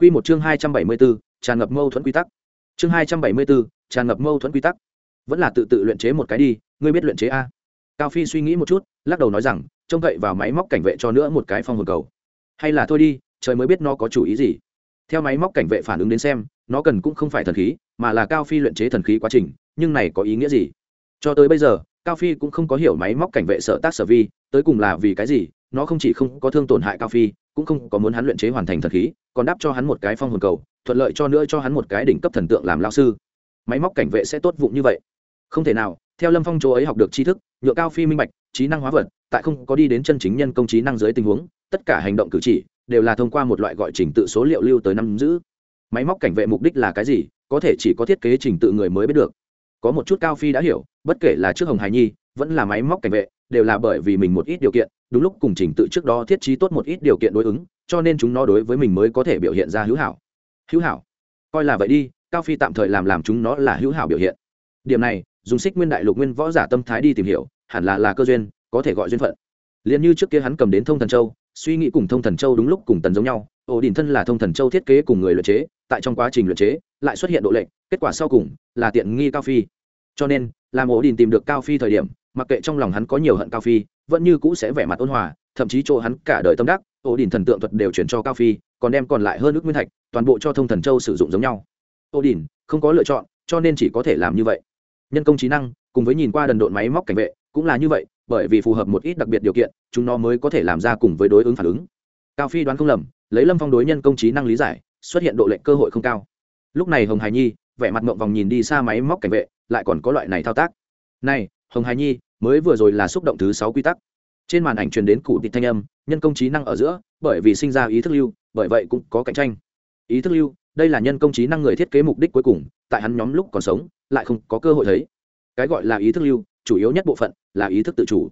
Quy một chương 274, tràn ngập mâu thuẫn quy tắc. Chương 274, tràn ngập mâu thuẫn quy tắc. Vẫn là tự tự luyện chế một cái đi, ngươi biết luyện chế a? Cao Phi suy nghĩ một chút, lắc đầu nói rằng, trông cậy vào máy móc cảnh vệ cho nữa một cái phong hồn cầu. Hay là thôi đi, trời mới biết nó có chủ ý gì. Theo máy móc cảnh vệ phản ứng đến xem, nó cần cũng không phải thần khí, mà là Cao Phi luyện chế thần khí quá trình, nhưng này có ý nghĩa gì? Cho tới bây giờ, Cao Phi cũng không có hiểu máy móc cảnh vệ sở tác sở vi, tới cùng là vì cái gì, nó không chỉ không có thương tổn hại Cao Phi, cũng không có muốn hắn luyện chế hoàn thành thần khí, còn đáp cho hắn một cái phong hồn cầu thuận lợi cho nữa cho hắn một cái đỉnh cấp thần tượng làm lao sư. Máy móc cảnh vệ sẽ tốt vụng như vậy. Không thể nào theo lâm phong chỗ ấy học được tri thức nhựa cao phi minh bạch trí năng hóa vật tại không có đi đến chân chính nhân công trí năng dưới tình huống tất cả hành động cử chỉ đều là thông qua một loại gọi trình tự số liệu lưu tới năm giữ. Máy móc cảnh vệ mục đích là cái gì có thể chỉ có thiết kế trình tự người mới biết được. Có một chút cao phi đã hiểu bất kể là trước hồng hải nhi vẫn là máy móc cảnh vệ đều là bởi vì mình một ít điều kiện đúng lúc cùng trình tự trước đó thiết trí tốt một ít điều kiện đối ứng, cho nên chúng nó đối với mình mới có thể biểu hiện ra hữu hảo. Hữu hảo? Coi là vậy đi, cao phi tạm thời làm làm chúng nó là hữu hảo biểu hiện. Điểm này, dùng xích nguyên đại lục nguyên võ giả tâm thái đi tìm hiểu, hẳn là là cơ duyên, có thể gọi duyên phận. Liền như trước kia hắn cầm đến thông thần châu, suy nghĩ cùng thông thần châu đúng lúc cùng tần giống nhau, ổ đình thân là thông thần châu thiết kế cùng người luyện chế, tại trong quá trình luyện chế, lại xuất hiện độ lệnh, kết quả sau cùng là tiện nghi cao phi. Cho nên, làm ổ đình tìm được cao phi thời điểm mặc kệ trong lòng hắn có nhiều hận cao phi, vẫn như cũ sẽ vẻ mặt ôn hòa, thậm chí chỗ hắn cả đời tâm đắc, ổ đình thần tượng thuật đều chuyển cho cao phi, còn đem còn lại hơn ước nguyên thạch, toàn bộ cho thông thần châu sử dụng giống nhau. Ổ đình không có lựa chọn, cho nên chỉ có thể làm như vậy. Nhân công trí năng, cùng với nhìn qua đần độn máy móc cảnh vệ, cũng là như vậy, bởi vì phù hợp một ít đặc biệt điều kiện, chúng nó mới có thể làm ra cùng với đối ứng phản ứng. Cao phi đoán không lầm, lấy lâm phong đối nhân công trí năng lý giải, xuất hiện độ lệnh cơ hội không cao. Lúc này hồng hải nhi, vẻ mặt mộng vòng nhìn đi xa máy móc cảnh vệ, lại còn có loại này thao tác. Này, hồng hải nhi mới vừa rồi là xúc động thứ sáu quy tắc. Trên màn ảnh truyền đến cụ tịt thanh âm, nhân công trí năng ở giữa, bởi vì sinh ra ý thức lưu, bởi vậy cũng có cạnh tranh. Ý thức lưu, đây là nhân công trí năng người thiết kế mục đích cuối cùng, tại hắn nhóm lúc còn sống, lại không có cơ hội thấy. Cái gọi là ý thức lưu, chủ yếu nhất bộ phận là ý thức tự chủ.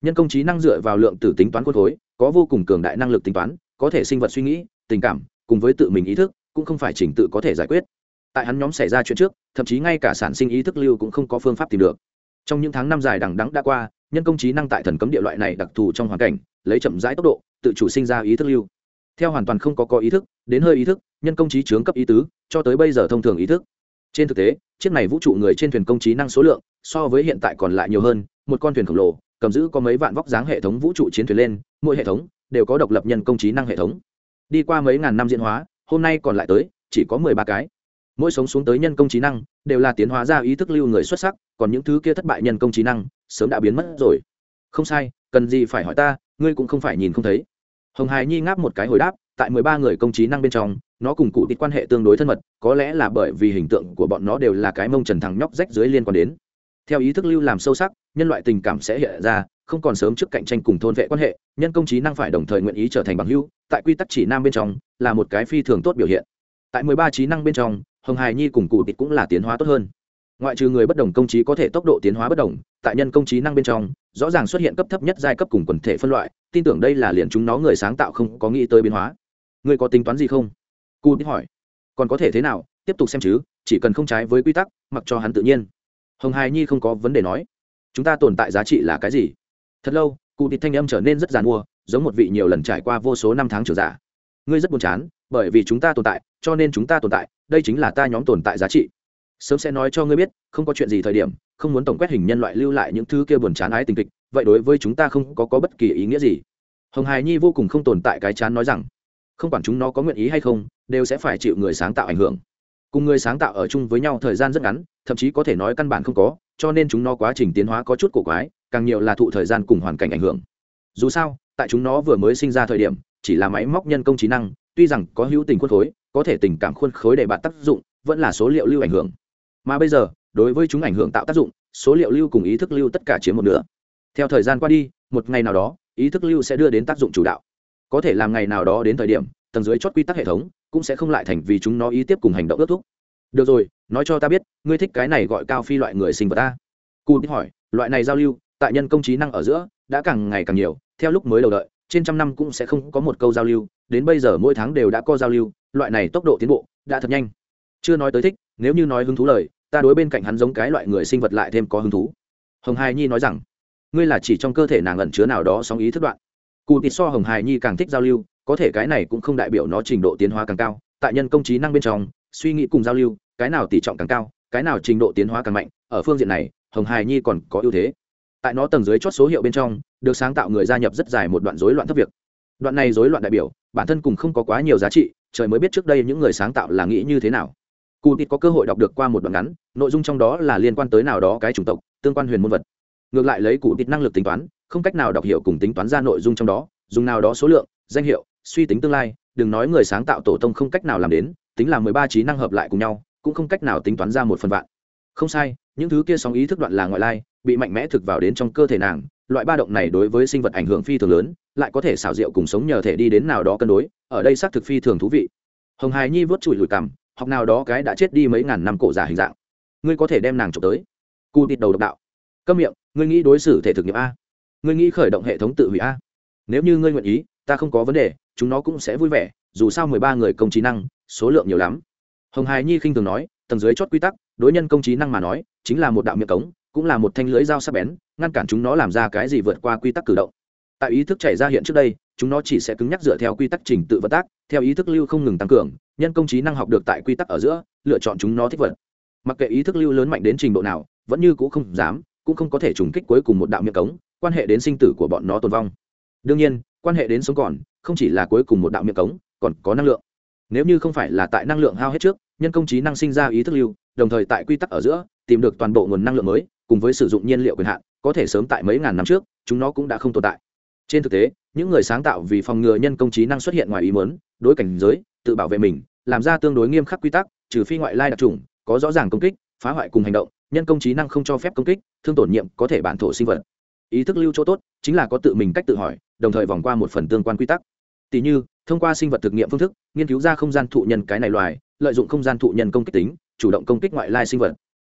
Nhân công trí năng dựa vào lượng tử tính toán khuôn khối có vô cùng cường đại năng lực tính toán, có thể sinh vật suy nghĩ, tình cảm, cùng với tự mình ý thức, cũng không phải trình tự có thể giải quyết. Tại hắn nhóm xảy ra chuyện trước, thậm chí ngay cả sản sinh ý thức lưu cũng không có phương pháp tìm được trong những tháng năm dài đằng đẵng đã qua, nhân công trí năng tại thần cấm địa loại này đặc thù trong hoàn cảnh, lấy chậm rãi tốc độ, tự chủ sinh ra ý thức lưu. Theo hoàn toàn không có có ý thức, đến hơi ý thức, nhân công trí chướng cấp ý tứ, cho tới bây giờ thông thường ý thức. Trên thực tế, chiếc này vũ trụ người trên thuyền công trí năng số lượng, so với hiện tại còn lại nhiều hơn, một con thuyền khổng lồ, cầm giữ có mấy vạn vóc dáng hệ thống vũ trụ chiến thuyền lên, mỗi hệ thống đều có độc lập nhân công trí năng hệ thống. Đi qua mấy ngàn năm diễn hóa, hôm nay còn lại tới, chỉ có mười ba cái mỗi sống xuống tới nhân công trí năng, đều là tiến hóa ra ý thức lưu người xuất sắc, còn những thứ kia thất bại nhân công trí năng, sớm đã biến mất rồi. Không sai, cần gì phải hỏi ta, ngươi cũng không phải nhìn không thấy. Hồng hải nhi ngáp một cái hồi đáp, tại mười ba người công trí năng bên trong, nó cùng cụ tịt quan hệ tương đối thân mật, có lẽ là bởi vì hình tượng của bọn nó đều là cái mông trần thằng nhóc rách dưới liên quan đến. Theo ý thức lưu làm sâu sắc, nhân loại tình cảm sẽ hiện ra, không còn sớm trước cạnh tranh cùng thôn vệ quan hệ, nhân công trí năng phải đồng thời nguyện ý trở thành bằng hưu tại quy tắc chỉ nam bên trong, là một cái phi thường tốt biểu hiện. Tại mười ba trí năng bên trong hồng hải nhi cùng cụ tịt cũng là tiến hóa tốt hơn. Ngoại trừ người bất đồng công trí có thể tốc độ tiến hóa bất đồng, tại nhân công trí năng bên trong, rõ ràng xuất hiện cấp thấp nhất giai cấp cùng quần thể phân loại, tin tưởng đây là liền chúng nó người sáng tạo không có nghĩ tới biến hóa. Người có tính toán gì không? Cụ tịt hỏi. Còn có thể thế nào? Tiếp tục xem chứ, chỉ cần không trái với quy tắc, mặc cho hắn tự nhiên. Hồng hải nhi không có vấn đề nói. Chúng ta tồn tại giá trị là cái gì? Thật lâu, cụ tịt thanh âm trở nên rất giàn mua, giống một vị nhiều lần trải qua vô số năm tháng trở giả. Ngươi rất buồn chán bởi vì chúng ta tồn tại cho nên chúng ta tồn tại đây chính là ta nhóm tồn tại giá trị. Sớm sẽ nói cho ngươi biết không có chuyện gì thời điểm không muốn tổng quét hình nhân loại lưu lại những thứ kia buồn chán ái tình kịch vậy đối với chúng ta không có, có bất kỳ ý nghĩa gì. Hồng hài nhi vô cùng không tồn tại cái chán nói rằng không quản chúng nó có nguyện ý hay không đều sẽ phải chịu người sáng tạo ảnh hưởng. Cùng người sáng tạo ở chung với nhau thời gian rất ngắn thậm chí có thể nói căn bản không có cho nên chúng nó quá trình tiến hóa có chút cổ quái càng nhiều là thụ thời gian cùng hoàn cảnh ảnh hưởng. Dù sao tại chúng nó vừa mới sinh ra thời điểm chỉ là máy móc nhân công trí năng tuy rằng có hữu tình khuôn khối, có thể tình cảm khuôn khối để bạn tác dụng, vẫn là số liệu lưu ảnh hưởng. Mà bây giờ, đối với chúng ảnh hưởng tạo tác dụng, số liệu lưu cùng ý thức lưu tất cả chiếm một nửa. Theo thời gian qua đi, một ngày nào đó, ý thức lưu sẽ đưa đến tác dụng chủ đạo. Có thể làm ngày nào đó đến thời điểm, tầng dưới chót quy tắc hệ thống cũng sẽ không lại thành vì chúng nó ý tiếp cùng hành động ước thúc. Được rồi, nói cho ta biết, ngươi thích cái này gọi cao phi loại người sinh vật ta cụ hỏi, loại này giao lưu, tại nhân công trí năng ở giữa, đã càng ngày càng nhiều, theo lúc mới đầu đợi, trên trăm năm cũng sẽ không có một câu giao lưu đến bây giờ mỗi tháng đều đã có giao lưu, loại này tốc độ tiến bộ đã thật nhanh. Chưa nói tới thích, nếu như nói hứng thú lời, ta đối bên cạnh hắn giống cái loại người sinh vật lại thêm có hứng thú. Hồng hài nhi nói rằng, ngươi là chỉ trong cơ thể nàng ẩn chứa nào đó sóng ý thức đoạn. Cụ tịt so hồng hài nhi càng thích giao lưu, có thể cái này cũng không đại biểu nó trình độ tiến hóa càng cao, tại nhân công trí năng bên trong, suy nghĩ cùng giao lưu, cái nào tỷ trọng càng cao, cái nào trình độ tiến hóa càng mạnh, ở phương diện này, hồng hài nhi còn có ưu thế. Tại nó tầng dưới chót số hiệu bên trong, được sáng tạo người gia nhập rất dài một đoạn rối loạn thấp việc đoạn này rối loạn đại biểu, bản thân cùng không có quá nhiều giá trị, trời mới biết trước đây những người sáng tạo là nghĩ như thế nào. Cụ tịt có cơ hội đọc được qua một đoạn ngắn, nội dung trong đó là liên quan tới nào đó cái chủng tộc, tương quan huyền môn vật. Ngược lại lấy cụ tịt năng lực tính toán, không cách nào đọc hiểu cùng tính toán ra nội dung trong đó, dùng nào đó số lượng, danh hiệu, suy tính tương lai, đừng nói người sáng tạo tổ tông không cách nào làm đến, tính là mười ba trí năng hợp lại cùng nhau, cũng không cách nào tính toán ra một phần vạn. Không sai, những thứ kia sóng ý thức đoạn là ngoại lai, bị mạnh mẽ thực vào đến trong cơ thể nàng, loại ba động này đối với sinh vật ảnh hưởng phi thường lớn lại có thể xảo diệu cùng sống nhờ thể đi đến nào đó cân đối, ở đây xác thực phi thường thú vị. Hồng hài nhi vớt chùi lùi cằm, học nào đó cái đã chết đi mấy ngàn năm cổ giả hình dạng. Ngươi có thể đem nàng trộm tới. Cụ tịt đầu độc đạo. Câm miệng, ngươi nghĩ đối xử thể thực nghiệm a. Ngươi nghĩ khởi động hệ thống tự hủy a. Nếu như ngươi nguyện ý, ta không có vấn đề, chúng nó cũng sẽ vui vẻ, dù sao mười ba người công trí năng, số lượng nhiều lắm. Hồng hài nhi khinh thường nói, tầng dưới chót quy tắc, đối nhân công trí năng mà nói, chính là một đạo miệng cống, cũng là một thanh lưới dao sắc bén, ngăn cản chúng nó làm ra cái gì vượt qua quy tắc cử động tại ý thức chảy ra hiện trước đây, chúng nó chỉ sẽ cứng nhắc dựa theo quy tắc trình tự vận tác, theo ý thức lưu không ngừng tăng cường, nhân công trí năng học được tại quy tắc ở giữa, lựa chọn chúng nó thích vật. Mặc kệ ý thức lưu lớn mạnh đến trình độ nào, vẫn như c ũ không dám, cũng không có thể trùng kích cuối cùng một đạo miệng cống, quan hệ đến sinh tử của bọn nó tồn vong. Đương nhiên, quan hệ đến sống còn, không chỉ là cuối cùng một đạo miệng cống, còn có năng lượng. Nếu như không phải là tại năng lượng hao hết trước, nhân công trí năng sinh ra ý thức lưu, đồng thời tại quy tắc ở giữa, tìm được toàn bộ nguồn năng lượng mới, cùng với sử dụng nhiên liệu quyền hạn, có thể sớm tại mấy ngàn năm trước, chúng nó cũng đã không tồn tại trên thực tế, những người sáng tạo vì phòng ngừa nhân công trí năng xuất hiện ngoài ý muốn, đối cảnh giới, tự bảo vệ mình, làm ra tương đối nghiêm khắc quy tắc, trừ phi ngoại lai đặc trùng, có rõ ràng công kích, phá hoại cùng hành động, nhân công trí năng không cho phép công kích, thương tổn nhiệm có thể bản thổ sinh vật. Ý thức lưu chỗ tốt, chính là có tự mình cách tự hỏi, đồng thời vòng qua một phần tương quan quy tắc. Tỷ như, thông qua sinh vật thực nghiệm phương thức, nghiên cứu ra không gian thụ nhân cái này loài, lợi dụng không gian thụ nhân công kích tính, chủ động công kích ngoại lai sinh vật.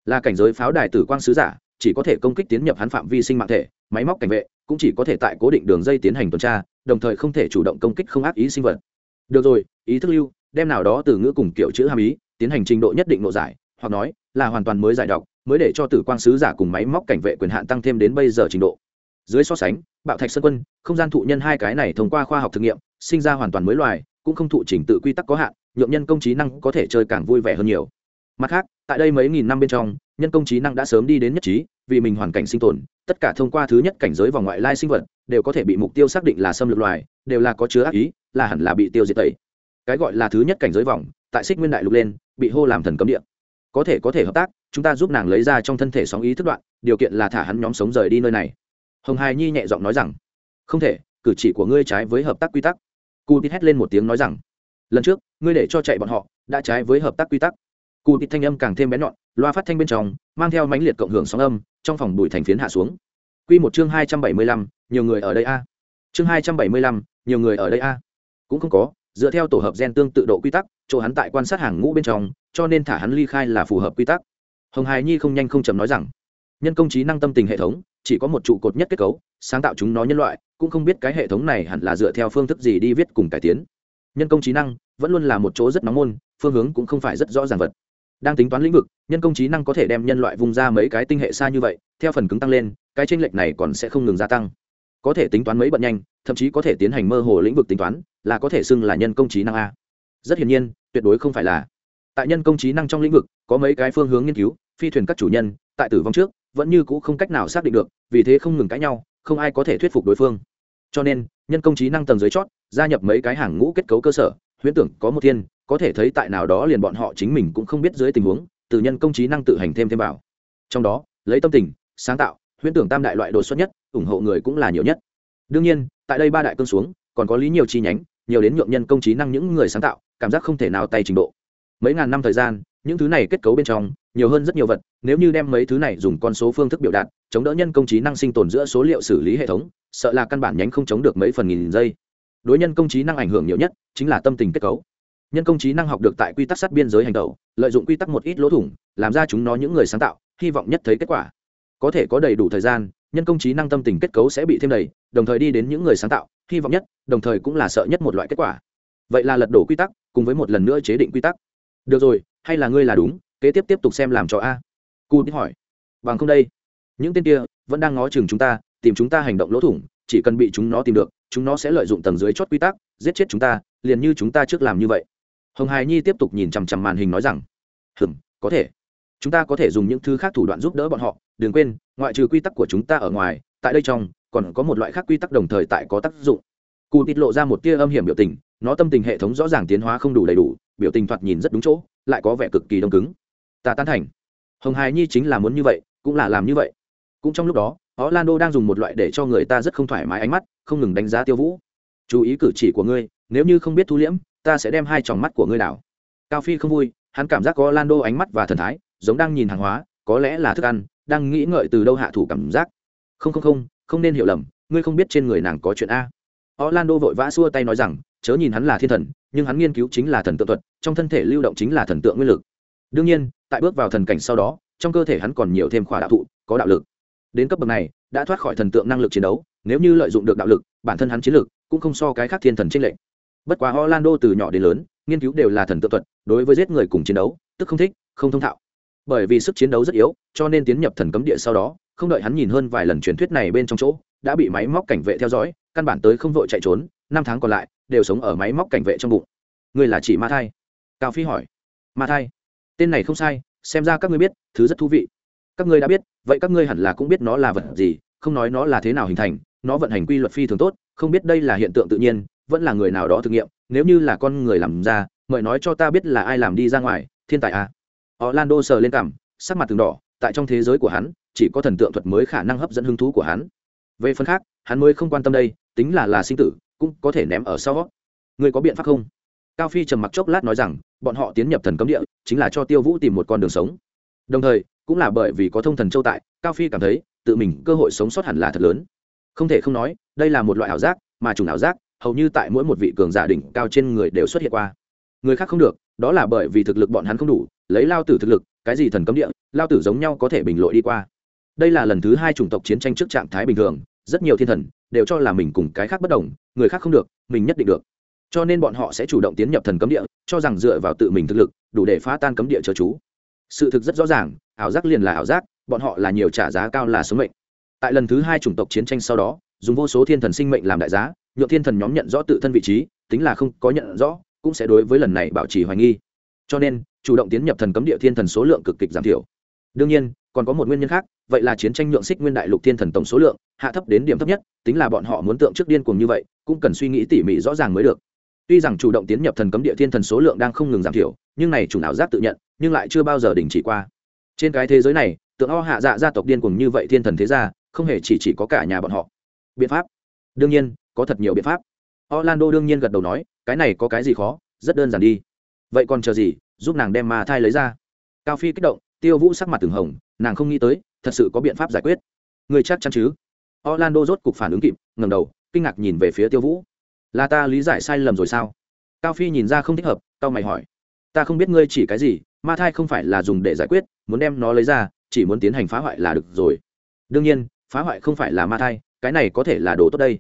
Là cảnh giới pháo đài tử quang sứ giả chỉ có thể công kích tiến nhập hắn phạm vi sinh mạng thể, máy móc cảnh vệ cũng chỉ có thể tại cố định đường dây tiến hành tuần tra, đồng thời không thể chủ động công kích không ác ý sinh vật. Được rồi, ý thức lưu, đem nào đó từ ngữ cùng kiểu chữ hàm ý tiến hành trình độ nhất định nội giải, hoặc nói là hoàn toàn mới giải đọc, mới để cho tử quang sứ giả cùng máy móc cảnh vệ quyền hạn tăng thêm đến bây giờ trình độ. Dưới so sánh, bạo thạch sơn quân, không gian thụ nhân hai cái này thông qua khoa học thực nghiệm, sinh ra hoàn toàn mới loài, cũng không thụ trình tự quy tắc có hạn, nhượng nhân công trí năng có thể chơi càng vui vẻ hơn nhiều. Mặt khác, tại đây mấy nghìn năm bên trong nhân công trí năng đã sớm đi đến nhất trí, vì mình hoàn cảnh sinh tồn, tất cả thông qua thứ nhất cảnh giới vòng ngoại lai sinh vật, đều có thể bị mục tiêu xác định là xâm lược loài, đều là có chứa ác ý, là hẳn là bị tiêu diệt tẩy. Cái gọi là thứ nhất cảnh giới vòng, tại xích nguyên đại lục lên, bị hô làm thần cấm địa. Có thể có thể hợp tác, chúng ta giúp nàng lấy ra trong thân thể sóng ý thức đoạn, điều kiện là thả hắn nhóm sống rời đi nơi này. Hồng hài nhi nhẹ giọng nói rằng, không thể, cử chỉ của ngươi trái với hợp tác quy tắc. Cụ tít hét lên một tiếng nói rằng, lần trước, ngươi để cho chạy bọn họ, đã trái với hợp tác quy tắc. Cụ tít thanh âm càng thêm bén nhọn loa phát thanh bên trong, mang theo mãnh liệt cộng hưởng sóng âm, trong phòng bụi thành phiến hạ xuống. Quy một chương hai trăm bảy mươi lăm, nhiều người ở đây a. Chương hai trăm bảy mươi lăm, nhiều người ở đây a. Cũng không có, dựa theo tổ hợp gen tương tự độ quy tắc, chỗ hắn tại quan sát hàng ngũ bên trong, cho nên thả hắn ly khai là phù hợp quy tắc. Hồng hài nhi không nhanh không chậm nói rằng, nhân công trí năng tâm tình hệ thống, chỉ có một trụ cột nhất kết cấu, sáng tạo chúng nó nhân loại, cũng không biết cái hệ thống này hẳn là dựa theo phương thức gì đi viết cùng cải tiến. Nhân công trí năng, vẫn luôn là một chỗ rất nóng môn, phương hướng cũng không phải rất rõ ràng vật đang tính toán lĩnh vực, nhân công trí năng có thể đem nhân loại vùng ra mấy cái tinh hệ xa như vậy, theo phần cứng tăng lên, cái tranh lệch này còn sẽ không ngừng gia tăng. Có thể tính toán mấy bận nhanh, thậm chí có thể tiến hành mơ hồ lĩnh vực tính toán, là có thể xưng là nhân công trí năng a. Rất hiển nhiên, tuyệt đối không phải là. Tại nhân công trí năng trong lĩnh vực, có mấy cái phương hướng nghiên cứu, phi thuyền các chủ nhân, tại tử vong trước, vẫn như c ũ không cách nào xác định được, vì thế không ngừng cãi nhau, không ai có thể thuyết phục đối phương. Cho nên, nhân công trí năng tầng dưới chót, gia nhập mấy cái hàng ngũ kết cấu cơ sở, huyễn tưởng có một thiên có thể thấy tại nào đó liền bọn họ chính mình cũng không biết dưới tình huống, từ nhân công trí năng tự hành thêm thêm vào. Trong đó, lấy tâm tình, sáng tạo, huyễn tưởng tam đại loại đột xuất nhất, ủng hộ người cũng là nhiều nhất. Đương nhiên, tại đây ba đại cương xuống, còn có lý nhiều chi nhánh, nhiều đến nhượng nhân công trí năng những người sáng tạo, cảm giác không thể nào tay trình độ. Mấy ngàn năm thời gian, những thứ này kết cấu bên trong, nhiều hơn rất nhiều vật, nếu như đem mấy thứ này dùng con số phương thức biểu đạt, chống đỡ nhân công trí năng sinh tồn giữa số liệu xử lý hệ thống, sợ là căn bản nhánh không chống được mấy phần nghìn giây. Đối nhân công trí năng ảnh hưởng nhiều nhất, chính là tâm tình kết cấu nhân công trí năng học được tại quy tắc sát biên giới hành tẩu, lợi dụng quy tắc một ít lỗ thủng, làm ra chúng nó những người sáng tạo, hy vọng nhất thấy kết quả. Có thể có đầy đủ thời gian, nhân công trí năng tâm tình kết cấu sẽ bị thêm đầy, đồng thời đi đến những người sáng tạo, hy vọng nhất, đồng thời cũng là sợ nhất một loại kết quả. Vậy là lật đổ quy tắc, cùng với một lần nữa chế định quy tắc. Được rồi, hay là ngươi là đúng, kế tiếp tiếp tục xem làm cho a. Cu hỏi. Bằng không đây. Những tên kia vẫn đang ngó chừng chúng ta, tìm chúng ta hành động lỗ thủng, chỉ cần bị chúng nó tìm được, chúng nó sẽ lợi dụng tầng dưới chót quy tắc, giết chết chúng ta, liền như chúng ta trước làm như vậy hồng hài nhi tiếp tục nhìn chằm chằm màn hình nói rằng, hừm, có thể. Chúng ta có thể dùng những thứ khác thủ đoạn giúp đỡ bọn họ. Đừng quên, ngoại trừ quy tắc của chúng ta ở ngoài, tại đây trong, còn có một loại khác quy tắc đồng thời tại có tác dụng. Cụ tịt lộ ra một tia âm hiểm biểu tình, nó tâm tình hệ thống rõ ràng tiến hóa không đủ đầy đủ, biểu tình thoạt nhìn rất đúng chỗ, lại có vẻ cực kỳ đông cứng. Ta tán thành. Hồng hài nhi chính là muốn như vậy, cũng là làm như vậy. Cũng trong lúc đó, orlando đang dùng một loại để cho người ta rất không thoải mái ánh mắt, không ngừng đánh giá tiêu vũ. Chú ý cử chỉ của ngươi, nếu như không biết thu liễm ta sẽ đem hai tròng mắt của ngươi đảo. Cao phi không vui, hắn cảm giác có Lando ánh mắt và thần thái, giống đang nhìn hàng hóa, có lẽ là thức ăn, đang nghĩ ngợi từ đâu hạ thủ cảm giác. Không không không không nên hiểu lầm, ngươi không biết trên người nàng có chuyện a. Orlando vội vã xua tay nói rằng, chớ nhìn hắn là thiên thần, nhưng hắn nghiên cứu chính là thần tượng thuật, trong thân thể lưu động chính là thần tượng nguyên lực. Đương nhiên, tại bước vào thần cảnh sau đó, trong cơ thể hắn còn nhiều thêm khỏa đạo thụ, có đạo lực. Đến cấp bậc này, đã thoát khỏi thần tượng năng lực chiến đấu, nếu như lợi dụng được đạo lực, bản thân hắn chiến lực cũng không so cái khác thiên thần trinh lệch bất quá orlando từ nhỏ đến lớn, nghiên cứu đều là thần tượng thuật, đối với giết người cùng chiến đấu, tức không thích, không thông thạo. Bởi vì sức chiến đấu rất yếu, cho nên tiến nhập thần cấm địa sau đó, không đợi hắn nhìn hơn vài lần truyền thuyết này bên trong chỗ, đã bị máy móc cảnh vệ theo dõi, căn bản tới không vội chạy trốn, năm tháng còn lại, đều sống ở máy móc cảnh vệ trong bụng. Người là chỉ ma thai. Cao phi hỏi. Ma thai. Tên này không sai, xem ra các ngươi biết, thứ rất thú vị. Các ngươi đã biết, vậy các ngươi hẳn là cũng biết nó là vật gì, không nói nó là thế nào hình thành, nó vận hành quy luật phi thường tốt, không biết đây là hiện tượng tự nhiên vẫn là người nào đó thực nghiệm, nếu như là con người làm ra, mời nói cho ta biết là ai làm đi ra ngoài, thiên tài à. Orlando sờ lên cằm, sắc mặt từng đỏ, tại trong thế giới của hắn, chỉ có thần tượng thuật mới khả năng hấp dẫn hứng thú của hắn. Về phần khác, hắn mới không quan tâm đây, tính là là sinh tử, cũng có thể ném ở sau Người có biện pháp không? Cao phi trầm mặc chốc lát nói rằng, bọn họ tiến nhập thần cấm địa, chính là cho tiêu vũ tìm một con đường sống. Đồng thời, cũng là bởi vì có thông thần châu tại, cao phi cảm thấy, tự mình cơ hội sống sót hẳn là thật lớn. Không thể không nói, đây là một loại ảo giác, mà chủng ảo giác hầu như tại mỗi một vị cường giả đỉnh cao trên người đều xuất hiện qua. Người khác không được, đó là bởi vì thực lực bọn hắn không đủ, lấy lao tử thực lực, cái gì thần cấm địa, lao tử giống nhau có thể bình lội đi qua. Đây là lần thứ hai chủng tộc chiến tranh trước trạng thái bình thường, rất nhiều thiên thần đều cho là mình cùng cái khác bất đồng, người khác không được, mình nhất định được. Cho nên bọn họ sẽ chủ động tiến nhập thần cấm địa, cho rằng dựa vào tự mình thực lực, đủ để phá tan cấm địa chớ chú. Sự thực rất rõ ràng, ảo giác liền là ảo giác, bọn họ là nhiều trả giá cao là số mệnh. Tại lần thứ hai chủng tộc chiến tranh sau đó, dùng vô số thiên thần sinh mệnh làm đại giá nhượng thiên thần nhóm nhận rõ tự thân vị trí, tính là không có nhận rõ, cũng sẽ đối với lần này bảo trì hoài nghi. Cho nên, chủ động tiến nhập thần cấm địa thiên thần số lượng cực kịch giảm thiểu. Đương nhiên, còn có một nguyên nhân khác, vậy là chiến tranh nhượng xích nguyên đại lục thiên thần tổng số lượng, hạ thấp đến điểm thấp nhất, tính là bọn họ muốn tượng trước điên cuồng như vậy, cũng cần suy nghĩ tỉ mỉ rõ ràng mới được. Tuy rằng chủ động tiến nhập thần cấm địa thiên thần số lượng đang không ngừng giảm thiểu, nhưng này chủ não giác tự nhận, nhưng lại chưa bao giờ đình chỉ qua. Trên cái thế giới này, tượng o hạ dạ gia tộc điên cuồng như vậy thiên thần thế gia, không hề chỉ chỉ có cả nhà bọn họ. Biện pháp. Đương nhiên có thật nhiều biện pháp. Orlando đương nhiên gật đầu nói, cái này có cái gì khó, rất đơn giản đi. Vậy còn chờ gì, giúp nàng đem ma thai lấy ra. Cao phi kích động, tiêu vũ sắc mặt từng hồng, nàng không nghĩ tới, thật sự có biện pháp giải quyết. Người chắc chắn chứ? Orlando rốt cục phản ứng kịp ngầm đầu, kinh ngạc nhìn về phía tiêu vũ. Là ta lý giải sai lầm rồi sao? Cao phi nhìn ra không thích hợp cao mày hỏi. Ta không biết ngươi chỉ cái gì, ma thai không phải là dùng để giải quyết, muốn đem nó lấy ra, chỉ muốn tiến hành phá hoại là được rồi. Đương nhiên, phá hoại không phải là ma thai, cái này có thể là đồ tốt đây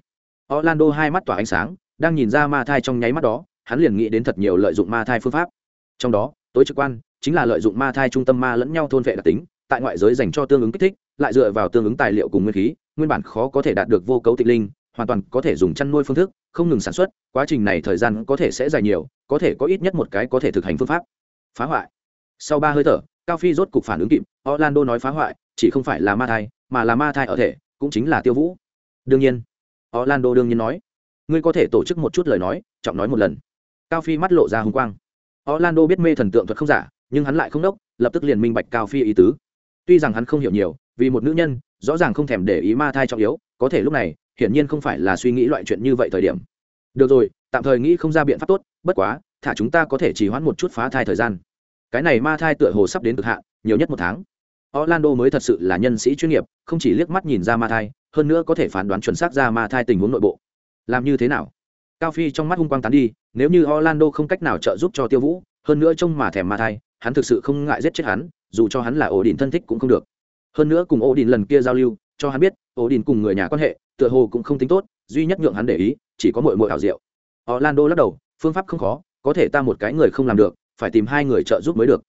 orlando hai mắt tỏa ánh sáng, đang nhìn ra ma thai trong nháy mắt đó, hắn liền nghĩ đến thật nhiều lợi dụng ma thai phương pháp. Trong đó, tối trực quan chính là lợi dụng ma thai trung tâm ma lẫn nhau thôn vệ đặc tính, tại ngoại giới dành cho tương ứng kích thích, lại dựa vào tương ứng tài liệu cùng nguyên khí, nguyên bản khó có thể đạt được vô cấu tịch linh, hoàn toàn có thể dùng chăn nuôi phương thức, không ngừng sản xuất, quá trình này thời gian có thể sẽ dài nhiều, có thể có ít nhất một cái có thể thực hành phương pháp. Phá hoại. Sau ba hơi thở, cao phi rốt cục phản ứng kịp, orlando nói phá hoại, chỉ không phải là ma thai, mà là ma thai ở thể, cũng chính là tiêu vũ. Đương nhiên orlando đương nhiên nói. Ngươi có thể tổ chức một chút lời nói, trọng nói một lần. Cao phi mắt lộ ra hùng quang. Orlando biết mê thần tượng thuật không giả, nhưng hắn lại không đốc, lập tức liền minh bạch cao phi ý tứ. Tuy rằng hắn không hiểu nhiều, vì một nữ nhân, rõ ràng không thèm để ý ma thai trọng yếu, có thể lúc này, hiển nhiên không phải là suy nghĩ loại chuyện như vậy thời điểm. Được rồi, tạm thời nghĩ không ra biện pháp tốt, bất quá, thả chúng ta có thể trì hoãn một chút phá thai thời gian. Cái này ma thai tựa hồ sắp đến cực hạn, nhiều nhất một tháng. Orlando mới thật sự là nhân sĩ chuyên nghiệp, không chỉ liếc mắt nhìn ra ma thai hơn nữa có thể phán đoán chuẩn xác ra ma thai tình huống nội bộ. Làm như thế nào? Cao phi trong mắt hung quang tán đi, nếu như orlando không cách nào trợ giúp cho tiêu vũ, hơn nữa trông mà thèm ma thai, hắn thực sự không ngại giết chết hắn, dù cho hắn là ổ đình thân thích cũng không được. Hơn nữa cùng ổ đình lần kia giao lưu, cho hắn biết ổ đình cùng người nhà quan hệ, tựa hồ cũng không tính tốt, duy nhất nhượng hắn để ý, chỉ có mội mội ảo diệu. Orlando lắc đầu, phương pháp không khó, có thể ta một cái người không làm được, phải tìm hai người trợ giúp mới được.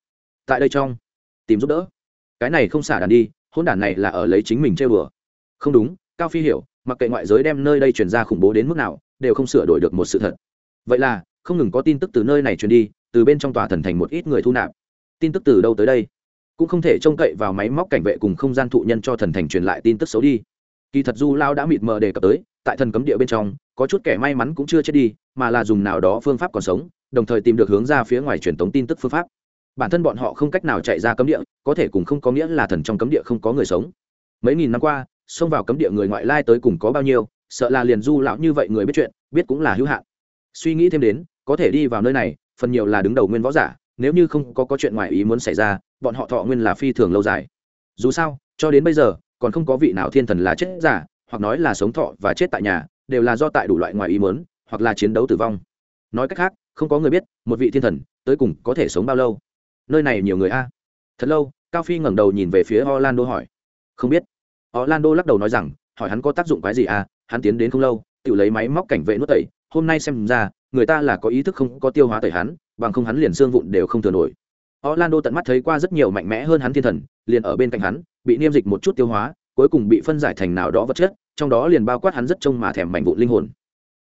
Tại đây trong, tìm giúp đỡ. Cái này không xả đàn đi hôn đàn này là ở lấy chính mình chơi bừa không đúng, cao phi hiểu, mặc kệ ngoại giới đem nơi đây truyền ra khủng bố đến mức nào, đều không sửa đổi được một sự thật. Vậy là, không ngừng có tin tức từ nơi này truyền đi, từ bên trong tòa thần thành một ít người thu nạp. Tin tức từ đâu tới đây? Cũng không thể trông cậy vào máy móc cảnh vệ cùng không gian thụ nhân cho thần thành truyền lại tin tức xấu đi. Kỳ thật du lao đã mịt mờ đề cập tới, tại thần cấm địa bên trong, có chút kẻ may mắn cũng chưa chết đi, mà là dùng nào đó phương pháp còn sống, đồng thời tìm được hướng ra phía ngoài truyền tống tin tức phương pháp. Bản thân bọn họ không cách nào chạy ra cấm địa, có thể cùng không có nghĩa là thần trong cấm địa không có người sống. Mấy nghìn năm qua xông vào cấm địa người ngoại lai tới cùng có bao nhiêu sợ là liền du lão như vậy người biết chuyện biết cũng là hữu hạn. Suy nghĩ thêm đến có thể đi vào nơi này phần nhiều là đứng đầu nguyên võ giả nếu như không có, có chuyện ngoài ý muốn xảy ra bọn họ thọ nguyên là phi thường lâu dài. Dù sao cho đến bây giờ còn không có vị nào thiên thần là chết giả hoặc nói là sống thọ và chết tại nhà đều là do tại đủ loại ngoài ý muốn hoặc là chiến đấu tử vong. Nói cách khác không có người biết một vị thiên thần tới cùng có thể sống bao lâu. Nơi này nhiều người a. Thật lâu cao phi ngẩng đầu nhìn về phía orlando hỏi. Không biết orlando lắc đầu nói rằng, hỏi hắn có tác dụng cái gì à hắn tiến đến không lâu, tự lấy máy móc cảnh vệ nuốt tẩy, hôm nay xem ra, người ta là có ý thức không có tiêu hóa tẩy hắn, bằng không hắn liền xương vụn đều không thừa nổi. Orlando tận mắt thấy qua rất nhiều mạnh mẽ hơn hắn thiên thần, liền ở bên cạnh hắn, bị niêm dịch một chút tiêu hóa, cuối cùng bị phân giải thành nào đó vật chất, trong đó liền bao quát hắn rất trông mà thèm mảnh vụn linh hồn.